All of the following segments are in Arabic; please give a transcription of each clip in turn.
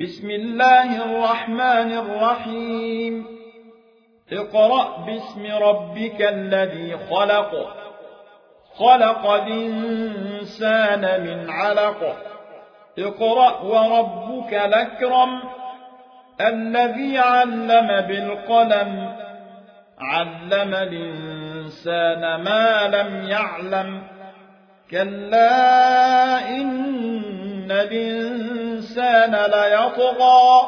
بسم الله الرحمن الرحيم. اقرأ باسم ربك الذي خلق. خلق الإنسان من علق. اقرأ وربك الأكرم الذي علم بالقلم. علم الإنسان ما لم يعلم. كلا إن الإنسان ليطغى.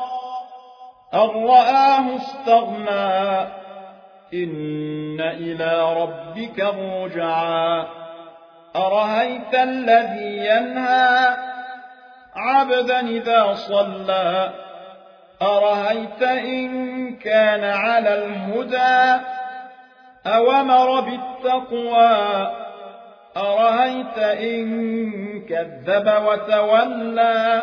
أن رآه استغنى. إن إلى ربك الرجعى أرهيت الذي ينهى. عبدا إذا صلى. أرهيت إن كان على الهدى. أومر بالتقوى. أرهيت إن كذب وتولى.